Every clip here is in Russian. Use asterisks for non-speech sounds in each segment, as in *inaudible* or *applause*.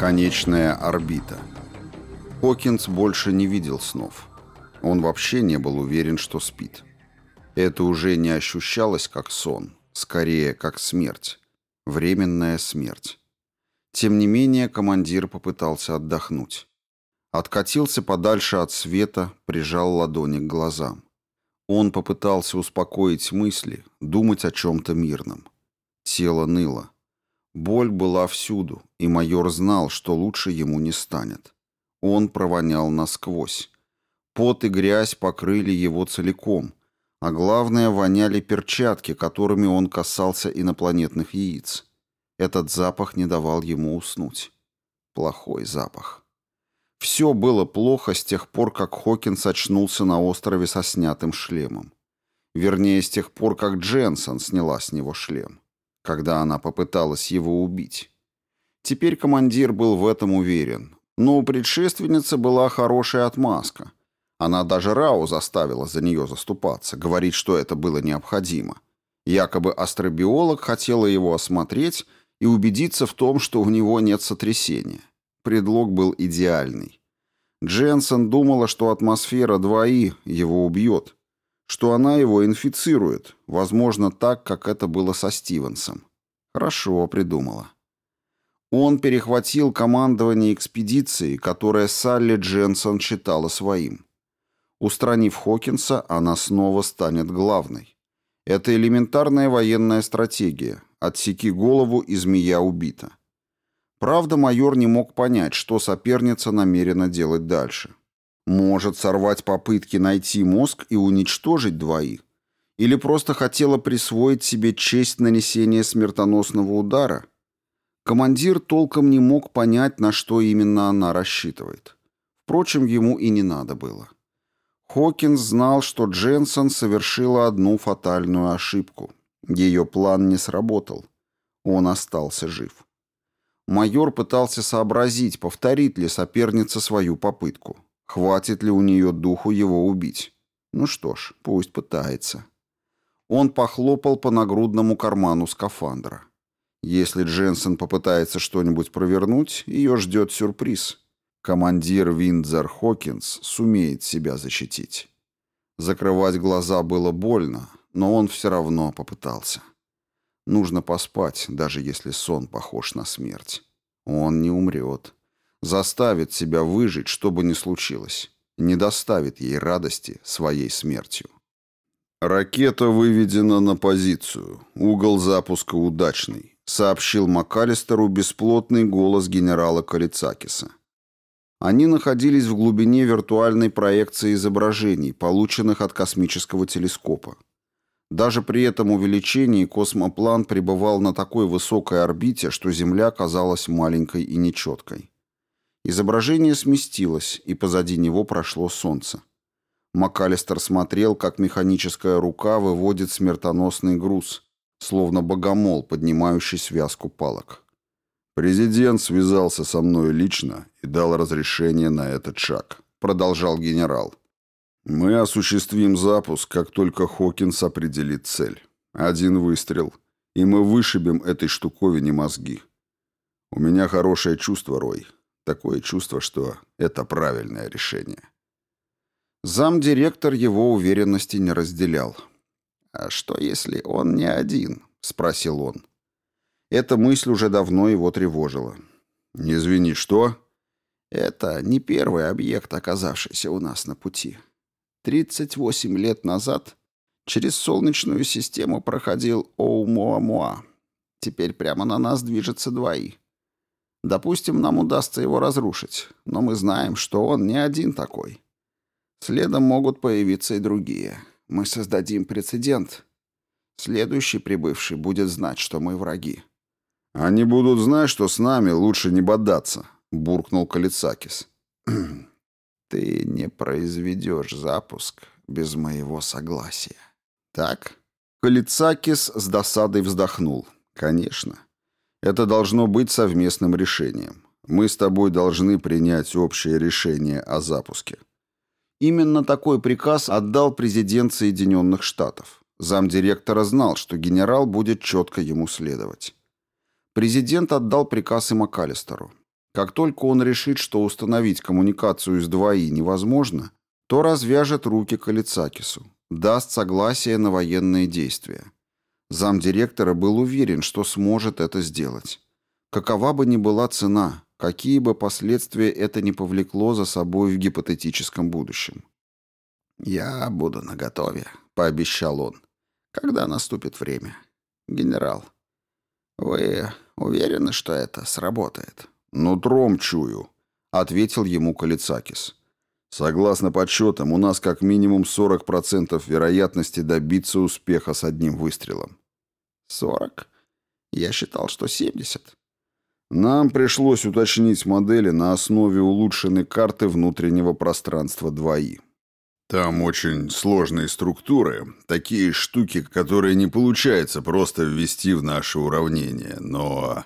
Конечная орбита. Хокинс больше не видел снов. Он вообще не был уверен, что спит. Это уже не ощущалось как сон, скорее как смерть. Временная смерть. Тем не менее, командир попытался отдохнуть. Откатился подальше от света, прижал ладони к глазам. Он попытался успокоить мысли, думать о чем-то мирном. Тело ныло. Боль была всюду, и майор знал, что лучше ему не станет. Он провонял насквозь. Пот и грязь покрыли его целиком, а главное, воняли перчатки, которыми он касался инопланетных яиц. Этот запах не давал ему уснуть. Плохой запах. Все было плохо с тех пор, как Хокинс очнулся на острове со снятым шлемом. Вернее, с тех пор, как Дженсон сняла с него шлем когда она попыталась его убить. Теперь командир был в этом уверен. Но у предшественницы была хорошая отмазка. Она даже Рау заставила за нее заступаться, говорить, что это было необходимо. Якобы астробиолог хотела его осмотреть и убедиться в том, что у него нет сотрясения. Предлог был идеальный. Дженсен думала, что атмосфера 2И его убьет, что она его инфицирует, возможно, так, как это было со Стивенсом. Хорошо придумала. Он перехватил командование экспедиции, которое Салли Дженсон считала своим. Устранив Хокинса, она снова станет главной. Это элементарная военная стратегия. Отсеки голову, и змея убита. Правда, майор не мог понять, что соперница намерена делать дальше. Может сорвать попытки найти мозг и уничтожить двоих? Или просто хотела присвоить себе честь нанесения смертоносного удара? Командир толком не мог понять, на что именно она рассчитывает. Впрочем, ему и не надо было. Хокинс знал, что Дженсон совершила одну фатальную ошибку. Ее план не сработал. Он остался жив. Майор пытался сообразить, повторит ли соперница свою попытку. Хватит ли у нее духу его убить? Ну что ж, пусть пытается. Он похлопал по нагрудному карману скафандра. Если Дженсен попытается что-нибудь провернуть, ее ждет сюрприз. Командир Виндзор Хокинс сумеет себя защитить. Закрывать глаза было больно, но он все равно попытался. Нужно поспать, даже если сон похож на смерть. Он не умрет заставит себя выжить, что бы ни случилось, не доставит ей радости своей смертью. «Ракета выведена на позицию. Угол запуска удачный», — сообщил МакАлистеру бесплотный голос генерала Калицакиса. Они находились в глубине виртуальной проекции изображений, полученных от космического телескопа. Даже при этом увеличении космоплан пребывал на такой высокой орбите, что Земля казалась маленькой и нечеткой. Изображение сместилось, и позади него прошло солнце. МакАлистер смотрел, как механическая рука выводит смертоносный груз, словно богомол, поднимающий связку палок. «Президент связался со мной лично и дал разрешение на этот шаг», — продолжал генерал. «Мы осуществим запуск, как только Хокинс определит цель. Один выстрел, и мы вышибем этой штуковине мозги. У меня хорошее чувство, Рой. Такое чувство, что это правильное решение. Замдиректор его уверенности не разделял. «А что, если он не один?» — спросил он. Эта мысль уже давно его тревожила. «Не извини, что?» «Это не первый объект, оказавшийся у нас на пути. 38 лет назад через Солнечную систему проходил Оумуамуа. Теперь прямо на нас движется двои. Допустим, нам удастся его разрушить, но мы знаем, что он не один такой. Следом могут появиться и другие. Мы создадим прецедент. Следующий прибывший будет знать, что мы враги. «Они будут знать, что с нами лучше не бодаться», — буркнул Калицакис. *clears throat* «Ты не произведешь запуск без моего согласия. Так?» Калицакис с досадой вздохнул. «Конечно. Это должно быть совместным решением. Мы с тобой должны принять общее решение о запуске. Именно такой приказ отдал президент Соединенных Штатов. Замдиректора знал, что генерал будет четко ему следовать. Президент отдал приказ и МакАлистеру. Как только он решит, что установить коммуникацию с 2И невозможно, то развяжет руки Калицакису, даст согласие на военные действия. Замдиректора был уверен, что сможет это сделать. Какова бы ни была цена, какие бы последствия это ни повлекло за собой в гипотетическом будущем. «Я буду наготове», — пообещал он, — «когда наступит время. Генерал, вы уверены, что это сработает?» «Нутром чую», — ответил ему Калицакис. «Согласно подсчетам, у нас как минимум 40% вероятности добиться успеха с одним выстрелом». «40? Я считал, что 70». Нам пришлось уточнить модели на основе улучшенной карты внутреннего пространства 2И. Там очень сложные структуры, такие штуки, которые не получается просто ввести в наше уравнение, но...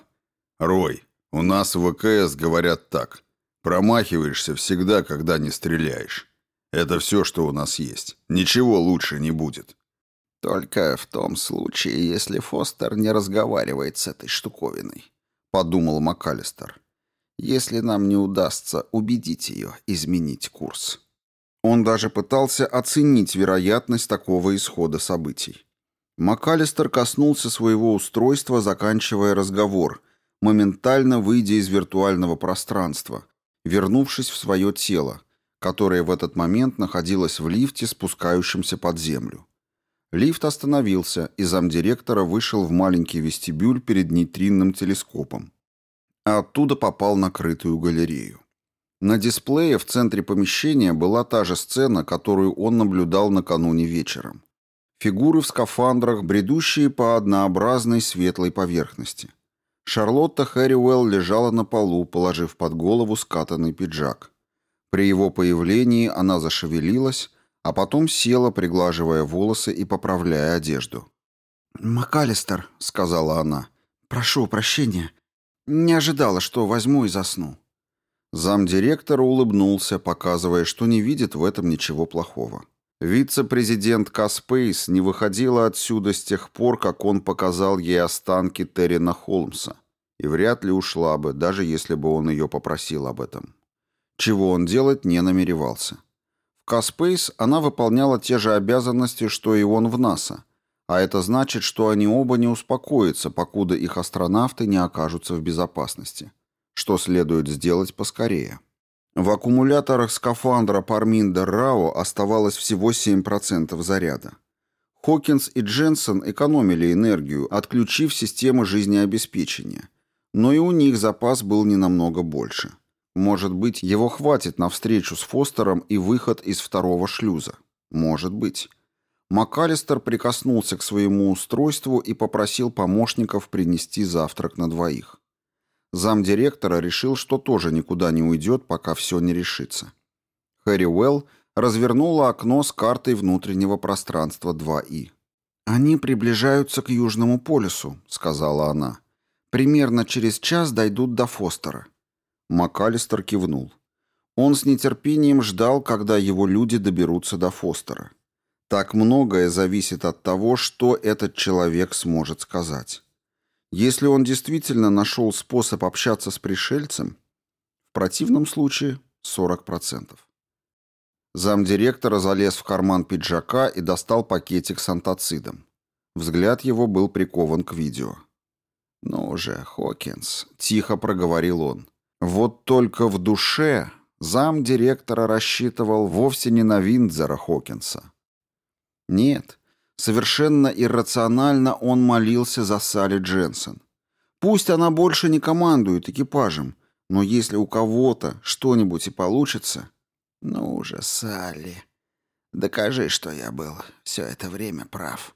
Рой, у нас в ВКС говорят так. Промахиваешься всегда, когда не стреляешь. Это все, что у нас есть. Ничего лучше не будет. Только в том случае, если Фостер не разговаривает с этой штуковиной, подумал МакАлистер. Если нам не удастся убедить ее изменить курс. Он даже пытался оценить вероятность такого исхода событий. МакАлистер коснулся своего устройства, заканчивая разговор, моментально выйдя из виртуального пространства, вернувшись в свое тело, которое в этот момент находилось в лифте, спускающемся под землю. Лифт остановился, и замдиректора вышел в маленький вестибюль перед нейтринным телескопом. А оттуда попал на крытую галерею. На дисплее в центре помещения была та же сцена, которую он наблюдал накануне вечером. Фигуры в скафандрах, бредущие по однообразной светлой поверхности. Шарлотта Хэрриуэлл лежала на полу, положив под голову скатанный пиджак. При его появлении она зашевелилась, а потом села, приглаживая волосы и поправляя одежду. «МакАлистер», — сказала она, — «прошу прощения. Не ожидала, что возьму и засну». Замдиректора улыбнулся, показывая, что не видит в этом ничего плохого. Вице-президент Каспейс не выходила отсюда с тех пор, как он показал ей останки Террина Холмса, и вряд ли ушла бы, даже если бы он ее попросил об этом. Чего он делать не намеревался. Каспейс она выполняла те же обязанности, что и он в НАСА, а это значит, что они оба не успокоятся, покуда их астронавты не окажутся в безопасности, что следует сделать поскорее. В аккумуляторах скафандра Парминдер Рао оставалось всего 7% заряда. Хокинс и Дженсен экономили энергию, отключив системы жизнеобеспечения. Но и у них запас был не намного больше. Может быть, его хватит на встречу с Фостером и выход из второго шлюза. Может быть. МакАлистер прикоснулся к своему устройству и попросил помощников принести завтрак на двоих. Замдиректора решил, что тоже никуда не уйдет, пока все не решится. Хэри Уэлл развернула окно с картой внутреннего пространства 2И. «Они приближаются к Южному полюсу», — сказала она. «Примерно через час дойдут до Фостера». МакАлистер кивнул. Он с нетерпением ждал, когда его люди доберутся до Фостера. Так многое зависит от того, что этот человек сможет сказать. Если он действительно нашел способ общаться с пришельцем, в противном случае 40%. Замдиректора залез в карман пиджака и достал пакетик с антацидом. Взгляд его был прикован к видео. «Ну же, Хокинс», — тихо проговорил он. «Вот только в душе замдиректора рассчитывал вовсе не на Виндзера Хокинса. Нет, Совершенно иррационально он молился за Салли Дженсен. Пусть она больше не командует экипажем, но если у кого-то что-нибудь и получится... Ну уже, Салли, докажи, что я был все это время прав.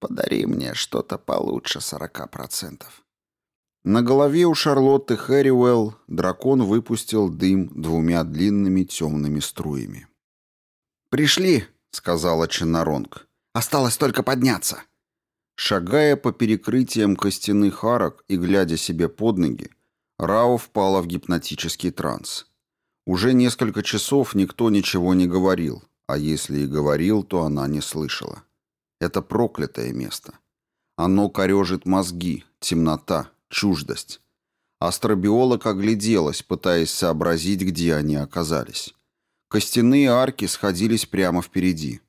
Подари мне что-то получше сорока процентов. На голове у Шарлотты Хэрриуэлл дракон выпустил дым двумя длинными темными струями. «Пришли», — сказала Ченнаронг. Осталось только подняться. Шагая по перекрытиям костяных арок и глядя себе под ноги, Рао впала в гипнотический транс. Уже несколько часов никто ничего не говорил, а если и говорил, то она не слышала. Это проклятое место. Оно корежит мозги, темнота, чуждость. Астробиолог огляделась, пытаясь сообразить, где они оказались. Костяные арки сходились прямо впереди.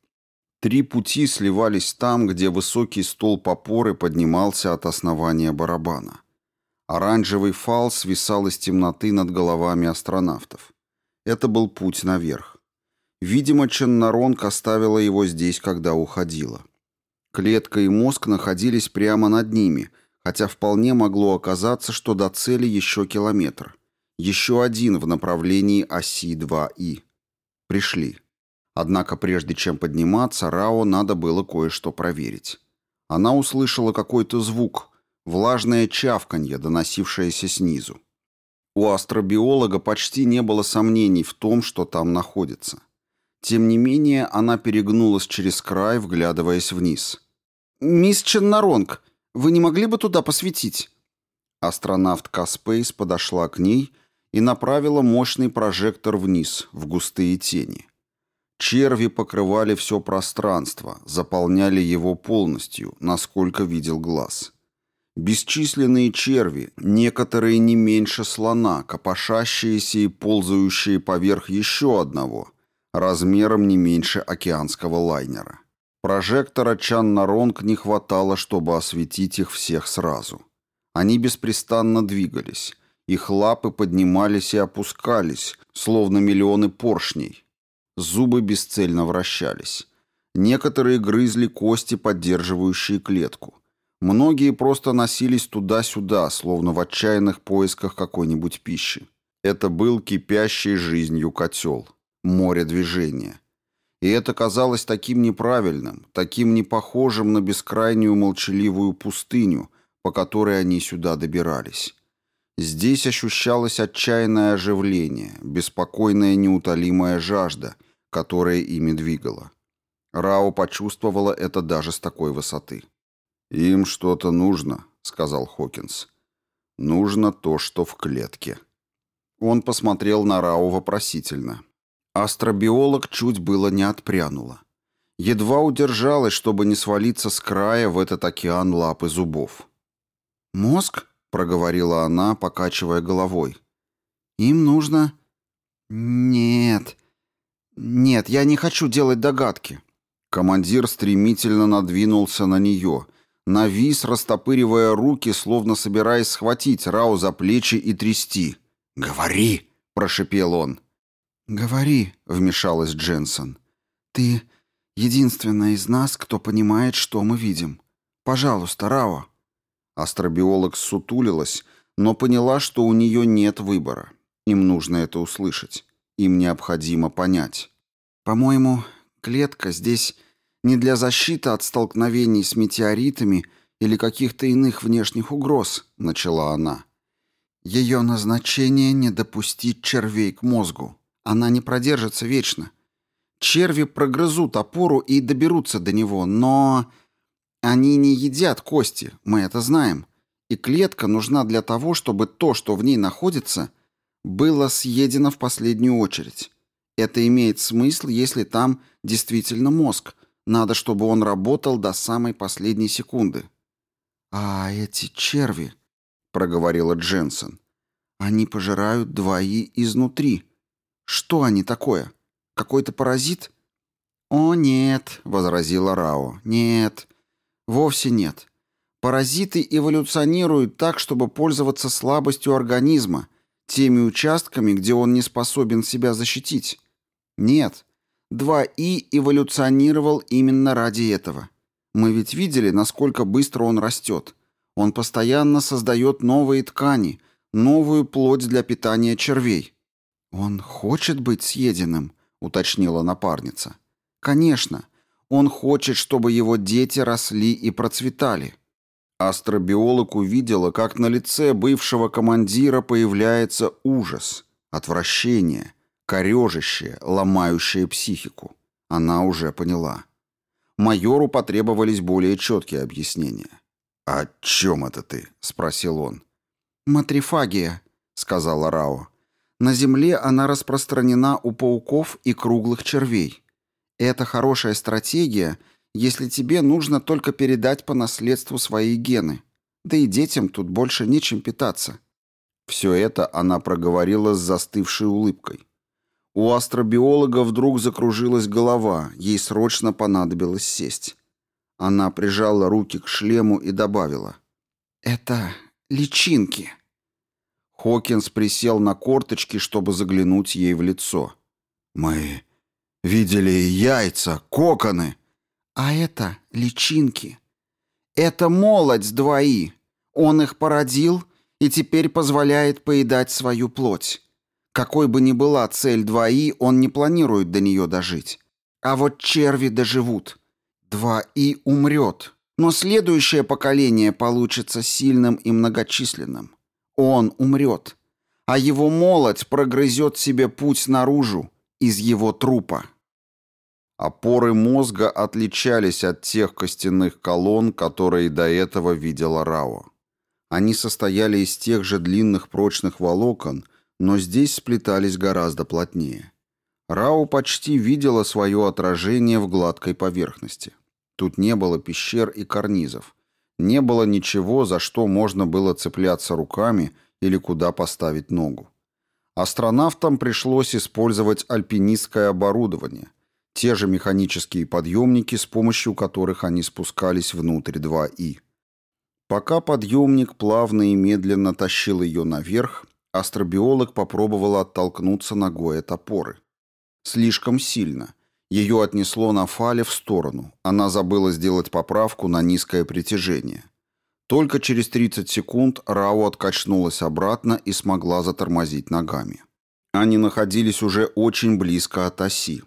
Три пути сливались там, где высокий столб опоры поднимался от основания барабана. Оранжевый фал свисал из темноты над головами астронавтов. Это был путь наверх. Видимо, Ченнаронг оставила его здесь, когда уходила. Клетка и мозг находились прямо над ними, хотя вполне могло оказаться, что до цели еще километр. Еще один в направлении оси 2И. Пришли. Однако прежде чем подниматься, Рао надо было кое-что проверить. Она услышала какой-то звук, влажное чавканье, доносившееся снизу. У астробиолога почти не было сомнений в том, что там находится. Тем не менее, она перегнулась через край, вглядываясь вниз. «Мисс Ченнаронг, вы не могли бы туда посветить?» Астронавт Каспейс подошла к ней и направила мощный прожектор вниз, в густые тени. Черви покрывали все пространство, заполняли его полностью, насколько видел глаз. Бесчисленные черви, некоторые не меньше слона, копошащиеся и ползающие поверх еще одного, размером не меньше океанского лайнера. Прожектора Чаннаронг не хватало, чтобы осветить их всех сразу. Они беспрестанно двигались. Их лапы поднимались и опускались, словно миллионы поршней, Зубы бесцельно вращались. Некоторые грызли кости, поддерживающие клетку. Многие просто носились туда-сюда, словно в отчаянных поисках какой-нибудь пищи. Это был кипящий жизнью котел. Море движения. И это казалось таким неправильным, таким непохожим на бескрайнюю молчаливую пустыню, по которой они сюда добирались. Здесь ощущалось отчаянное оживление, беспокойная неутолимая жажда, которая ими двигала. Рао почувствовала это даже с такой высоты. «Им что-то нужно», — сказал Хокинс. «Нужно то, что в клетке». Он посмотрел на Рао вопросительно. Астробиолог чуть было не отпрянула. Едва удержалась, чтобы не свалиться с края в этот океан лап и зубов. «Мозг?» — проговорила она, покачивая головой. «Им нужно...» «Нет, «Нет, я не хочу делать догадки». Командир стремительно надвинулся на нее, навис, растопыривая руки, словно собираясь схватить Рау за плечи и трясти. «Говори!» — прошипел он. «Говори», — вмешалась Дженсон. «Ты единственная из нас, кто понимает, что мы видим. Пожалуйста, Рао». Астробиолог сутулилась, но поняла, что у нее нет выбора. Им нужно это услышать. Им необходимо понять. По-моему, клетка здесь не для защиты от столкновений с метеоритами или каких-то иных внешних угроз, начала она. Ее назначение не допустить червей к мозгу. Она не продержится вечно. Черви прогрызут опору и доберутся до него, но они не едят кости, мы это знаем. И клетка нужна для того, чтобы то, что в ней находится, было съедено в последнюю очередь. Это имеет смысл, если там действительно мозг. Надо, чтобы он работал до самой последней секунды. «А эти черви», — проговорила Дженсен, — «они пожирают двои изнутри. Что они такое? Какой-то паразит?» «О, нет», — возразила Рао, — «нет, вовсе нет. Паразиты эволюционируют так, чтобы пользоваться слабостью организма, теми участками, где он не способен себя защитить. Нет, 2И эволюционировал именно ради этого. Мы ведь видели, насколько быстро он растет. Он постоянно создает новые ткани, новую плоть для питания червей. «Он хочет быть съеденным», — уточнила напарница. «Конечно. Он хочет, чтобы его дети росли и процветали». Астробиолог увидела, как на лице бывшего командира появляется ужас, отвращение, корежащее, ломающее психику. Она уже поняла. Майору потребовались более четкие объяснения. «О чем это ты?» — спросил он. «Матрифагия», — сказала Рао. «На Земле она распространена у пауков и круглых червей. Это хорошая стратегия — если тебе нужно только передать по наследству свои гены. Да и детям тут больше нечем питаться. Все это она проговорила с застывшей улыбкой. У астробиолога вдруг закружилась голова, ей срочно понадобилось сесть. Она прижала руки к шлему и добавила. «Это личинки». Хокинс присел на корточки, чтобы заглянуть ей в лицо. «Мы видели яйца, коконы». «А это личинки. Это молодь двои. Он их породил и теперь позволяет поедать свою плоть. Какой бы ни была цель двои, он не планирует до нее дожить. А вот черви доживут. Двои умрет. Но следующее поколение получится сильным и многочисленным. Он умрет. А его молоть прогрызет себе путь наружу из его трупа. Опоры мозга отличались от тех костяных колонн, которые до этого видела Рао. Они состояли из тех же длинных прочных волокон, но здесь сплетались гораздо плотнее. Рао почти видела свое отражение в гладкой поверхности. Тут не было пещер и карнизов. Не было ничего, за что можно было цепляться руками или куда поставить ногу. Астронавтам пришлось использовать альпинистское оборудование, те же механические подъемники, с помощью которых они спускались внутрь 2И. Пока подъемник плавно и медленно тащил ее наверх, астробиолог попробовал оттолкнуться ногой от опоры. Слишком сильно. Ее отнесло на фале в сторону. Она забыла сделать поправку на низкое притяжение. Только через 30 секунд Рау откачнулась обратно и смогла затормозить ногами. Они находились уже очень близко от оси.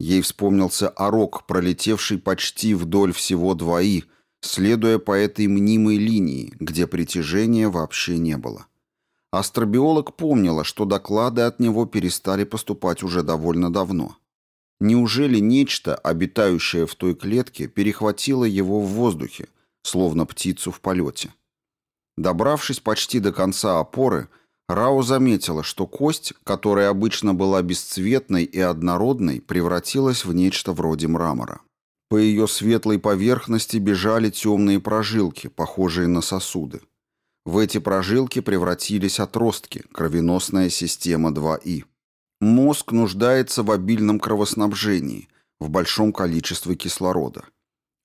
Ей вспомнился орок, пролетевший почти вдоль всего двои, следуя по этой мнимой линии, где притяжения вообще не было. Астробиолог помнила, что доклады от него перестали поступать уже довольно давно. Неужели нечто, обитающее в той клетке, перехватило его в воздухе, словно птицу в полете? Добравшись почти до конца опоры, Рао заметила, что кость, которая обычно была бесцветной и однородной, превратилась в нечто вроде мрамора. По ее светлой поверхности бежали темные прожилки, похожие на сосуды. В эти прожилки превратились отростки, кровеносная система 2И. Мозг нуждается в обильном кровоснабжении, в большом количестве кислорода.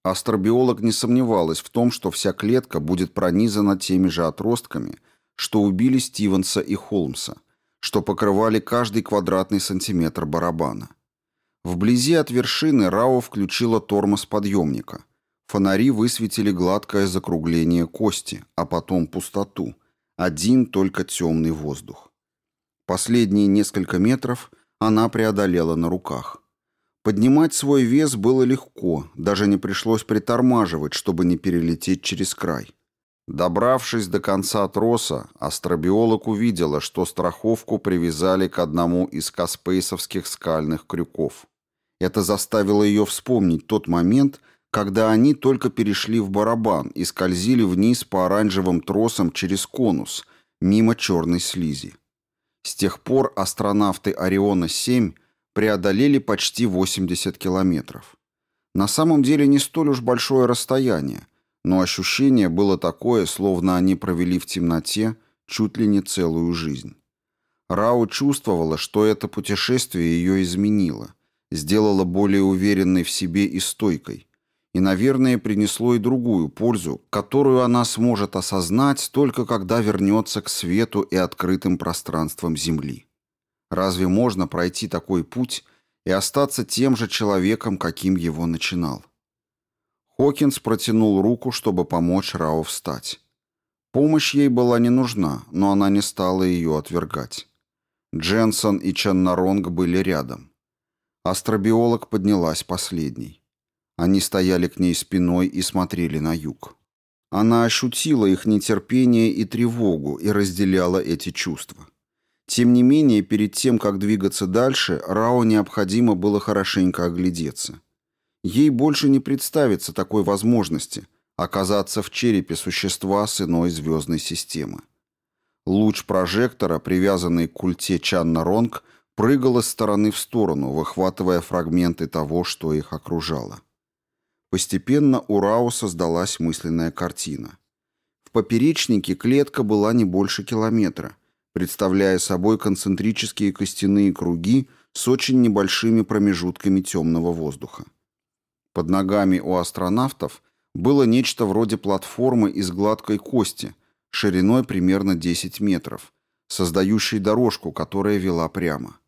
Астробиолог не сомневалась в том, что вся клетка будет пронизана теми же отростками, что убили Стивенса и Холмса, что покрывали каждый квадратный сантиметр барабана. Вблизи от вершины Рао включила тормоз подъемника. Фонари высветили гладкое закругление кости, а потом пустоту. Один только темный воздух. Последние несколько метров она преодолела на руках. Поднимать свой вес было легко, даже не пришлось притормаживать, чтобы не перелететь через край. Добравшись до конца троса, астробиолог увидела, что страховку привязали к одному из каспейсовских скальных крюков. Это заставило ее вспомнить тот момент, когда они только перешли в барабан и скользили вниз по оранжевым тросам через конус, мимо черной слизи. С тех пор астронавты Ориона-7 преодолели почти 80 километров. На самом деле не столь уж большое расстояние, но ощущение было такое, словно они провели в темноте чуть ли не целую жизнь. Рау чувствовала, что это путешествие ее изменило – сделало более уверенной в себе и стойкой, и, наверное, принесло и другую пользу, которую она сможет осознать только когда вернется к свету и открытым пространствам Земли. Разве можно пройти такой путь и остаться тем же человеком, каким его начинал? Хокинс протянул руку, чтобы помочь Рао встать. Помощь ей была не нужна, но она не стала ее отвергать. Дженсон и Чаннаронг были рядом. Астробиолог поднялась последней. Они стояли к ней спиной и смотрели на юг. Она ощутила их нетерпение и тревогу и разделяла эти чувства. Тем не менее, перед тем, как двигаться дальше, Рао необходимо было хорошенько оглядеться. Ей больше не представится такой возможности оказаться в черепе существа с иной звездной системы. Луч прожектора, привязанный к культе Чанна-Ронг, прыгал из стороны в сторону, выхватывая фрагменты того, что их окружало. Постепенно у Рао создалась мысленная картина. В поперечнике клетка была не больше километра, представляя собой концентрические костяные круги с очень небольшими промежутками темного воздуха. Под ногами у астронавтов было нечто вроде платформы из гладкой кости, шириной примерно 10 метров, создающей дорожку, которая вела прямо.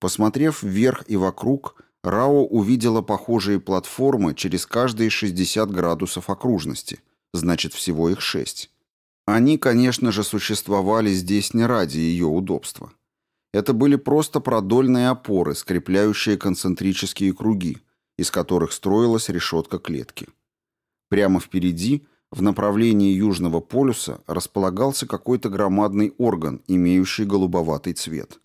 Посмотрев вверх и вокруг, Рао увидела похожие платформы через каждые 60 градусов окружности, значит, всего их шесть. Они, конечно же, существовали здесь не ради ее удобства. Это были просто продольные опоры, скрепляющие концентрические круги, из которых строилась решетка клетки. Прямо впереди, в направлении Южного полюса, располагался какой-то громадный орган, имеющий голубоватый цвет.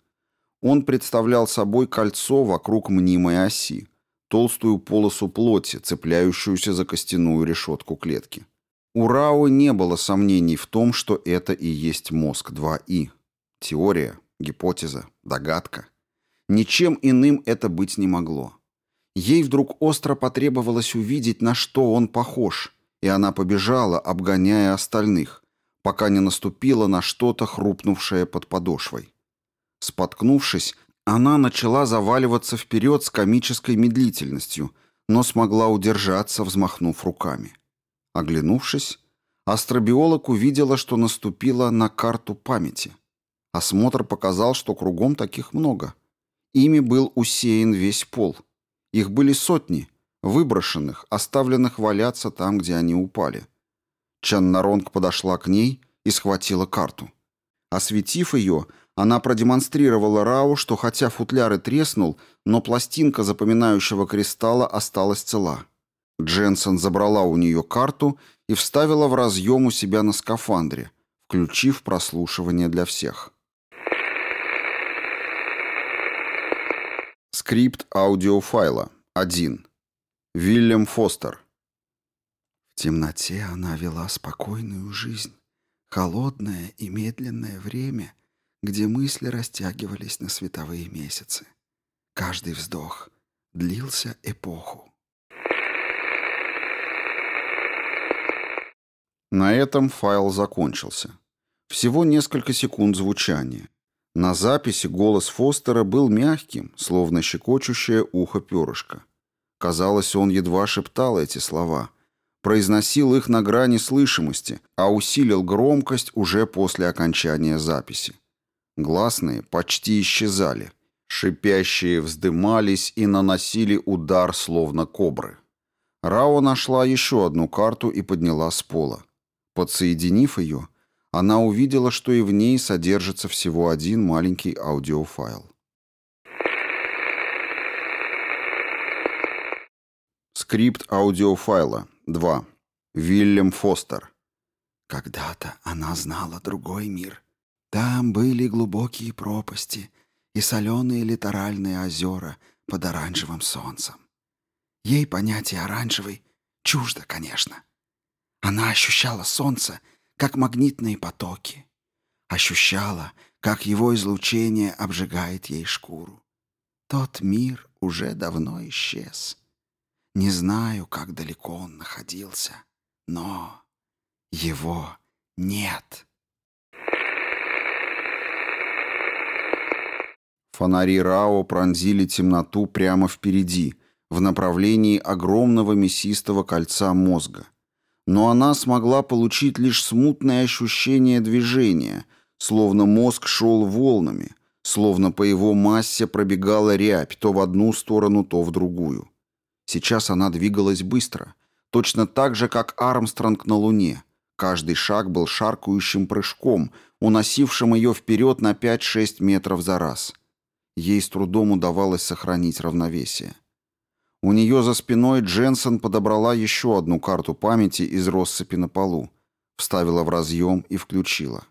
Он представлял собой кольцо вокруг мнимой оси, толстую полосу плоти, цепляющуюся за костяную решетку клетки. У Рао не было сомнений в том, что это и есть мозг 2И. Теория, гипотеза, догадка. Ничем иным это быть не могло. Ей вдруг остро потребовалось увидеть, на что он похож, и она побежала, обгоняя остальных, пока не наступила на что-то, хрупнувшее под подошвой. Споткнувшись, она начала заваливаться вперед с комической медлительностью, но смогла удержаться, взмахнув руками. Оглянувшись, астробиолог увидела, что наступила на карту памяти. Осмотр показал, что кругом таких много. Ими был усеян весь пол. Их были сотни, выброшенных, оставленных валяться там, где они упали. Чаннаронг подошла к ней и схватила карту. Осветив ее, она продемонстрировала Рау, что хотя футляр и треснул, но пластинка запоминающего кристалла осталась цела. Дженсен забрала у нее карту и вставила в разъем у себя на скафандре, включив прослушивание для всех. Скрипт аудиофайла. 1. Вильям Фостер. В темноте она вела спокойную жизнь, холодное и медленное время, где мысли растягивались на световые месяцы. Каждый вздох длился эпоху. На этом файл закончился. Всего несколько секунд звучания. На записи голос Фостера был мягким, словно щекочущее ухо перышко. Казалось, он едва шептал эти слова, произносил их на грани слышимости, а усилил громкость уже после окончания записи. Гласные почти исчезали, шипящие вздымались и наносили удар, словно кобры. Рао нашла еще одну карту и подняла с пола. Подсоединив ее, она увидела, что и в ней содержится всего один маленький аудиофайл. Скрипт аудиофайла 2. Вильям Фостер. Когда-то она знала другой мир. Там были глубокие пропасти и соленые литоральные озера под оранжевым солнцем. Ей понятие оранжевый чуждо, конечно. Она ощущала солнце, как магнитные потоки. Ощущала, как его излучение обжигает ей шкуру. Тот мир уже давно исчез. Не знаю, как далеко он находился, но его нет. Фонари Рао пронзили темноту прямо впереди, в направлении огромного мясистого кольца мозга но она смогла получить лишь смутное ощущение движения, словно мозг шел волнами, словно по его массе пробегала рябь то в одну сторону, то в другую. Сейчас она двигалась быстро, точно так же, как Армстронг на Луне. Каждый шаг был шаркающим прыжком, уносившим ее вперед на 5-6 метров за раз. Ей с трудом удавалось сохранить равновесие. У нее за спиной Дженсен подобрала еще одну карту памяти из россыпи на полу, вставила в разъем и включила.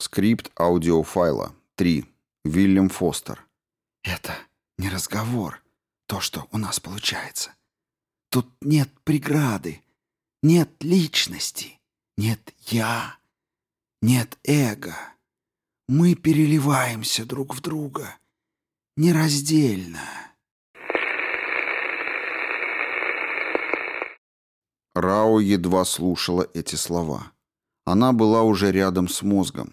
Скрипт аудиофайла 3. Вильям Фостер. Это не разговор, то, что у нас получается. Тут нет преграды, нет личности, нет «я», нет эго. Мы переливаемся друг в друга — нераздельно. Рао едва слушала эти слова. Она была уже рядом с мозгом.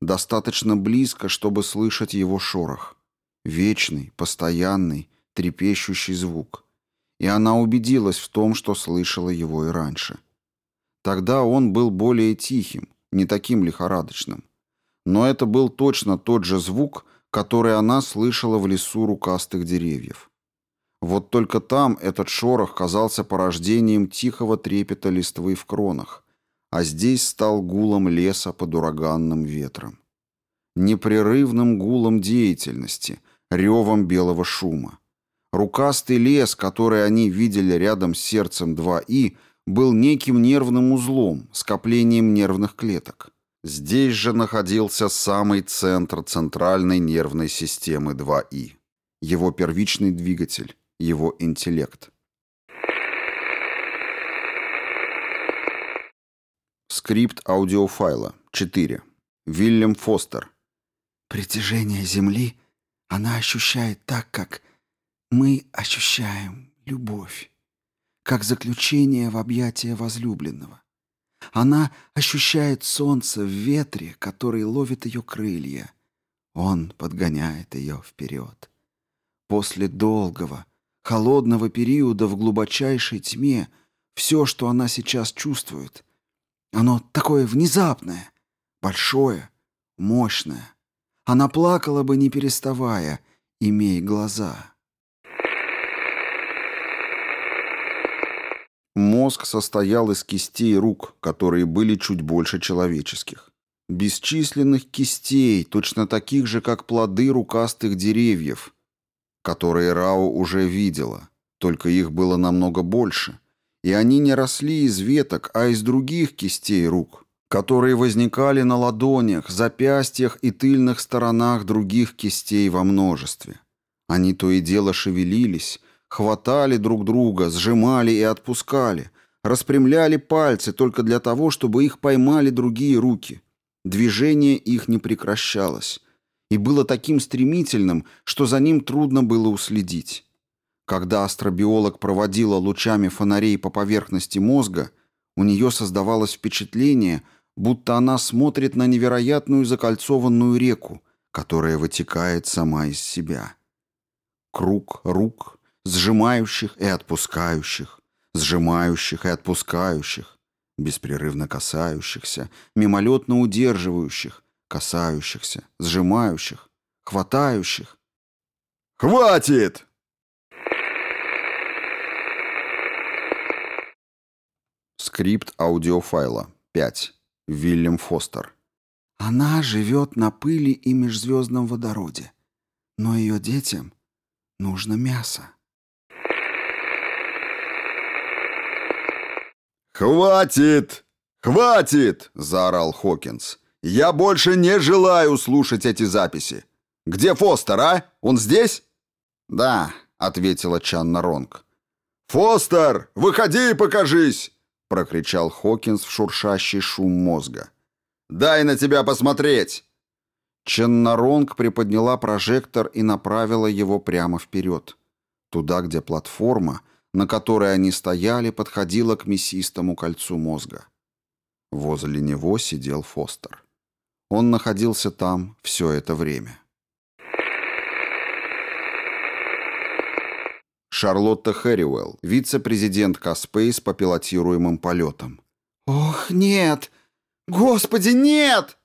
Достаточно близко, чтобы слышать его шорох. Вечный, постоянный, трепещущий звук. И она убедилась в том, что слышала его и раньше. Тогда он был более тихим, не таким лихорадочным. Но это был точно тот же звук, который она слышала в лесу рукастых деревьев. Вот только там этот шорох казался порождением тихого трепета листвы в кронах, а здесь стал гулом леса под ураганным ветром. Непрерывным гулом деятельности, ревом белого шума. Рукастый лес, который они видели рядом с сердцем 2И, был неким нервным узлом, скоплением нервных клеток. Здесь же находился самый центр центральной нервной системы 2И. Его первичный двигатель, его интеллект. Скрипт аудиофайла. 4. Вильям Фостер. Притяжение Земли она ощущает так, как мы ощущаем любовь, как заключение в объятия возлюбленного. Она ощущает солнце в ветре, который ловит ее крылья. Он подгоняет ее вперед. После долгого, холодного периода в глубочайшей тьме все, что она сейчас чувствует, оно такое внезапное, большое, мощное. Она плакала бы, не переставая, имей глаза. Мозг состоял из кистей рук, которые были чуть больше человеческих. Бесчисленных кистей, точно таких же, как плоды рукастых деревьев, которые Рао уже видела, только их было намного больше, и они не росли из веток, а из других кистей рук, которые возникали на ладонях, запястьях и тыльных сторонах других кистей во множестве. Они то и дело шевелились, хватали друг друга, сжимали и отпускали, распрямляли пальцы только для того, чтобы их поймали другие руки. Движение их не прекращалось и было таким стремительным, что за ним трудно было уследить. Когда астробиолог проводила лучами фонарей по поверхности мозга, у нее создавалось впечатление, будто она смотрит на невероятную закольцованную реку, которая вытекает сама из себя. Круг рук, сжимающих и отпускающих, сжимающих и отпускающих, беспрерывно касающихся, мимолетно удерживающих, касающихся, сжимающих, хватающих. «Хватит!» Скрипт аудиофайла. 5. Вильям Фостер. Она живет на пыли и межзвездном водороде. Но ее детям нужно мясо. «Хватит! Хватит!» — заорал Хокинс. «Я больше не желаю слушать эти записи. Где Фостер, а? Он здесь?» «Да», — ответила Чанна Ронг. «Фостер, выходи и покажись!» — прокричал Хокинс в шуршащий шум мозга. «Дай на тебя посмотреть!» Ченнаронг приподняла прожектор и направила его прямо вперед, туда, где платформа, на которой они стояли, подходила к мясистому кольцу мозга. Возле него сидел Фостер. Он находился там все это время. Шарлотта Хэрриуэлл, вице-президент Каспейс по пилотируемым полетам. «Ох, нет! Господи, нет!»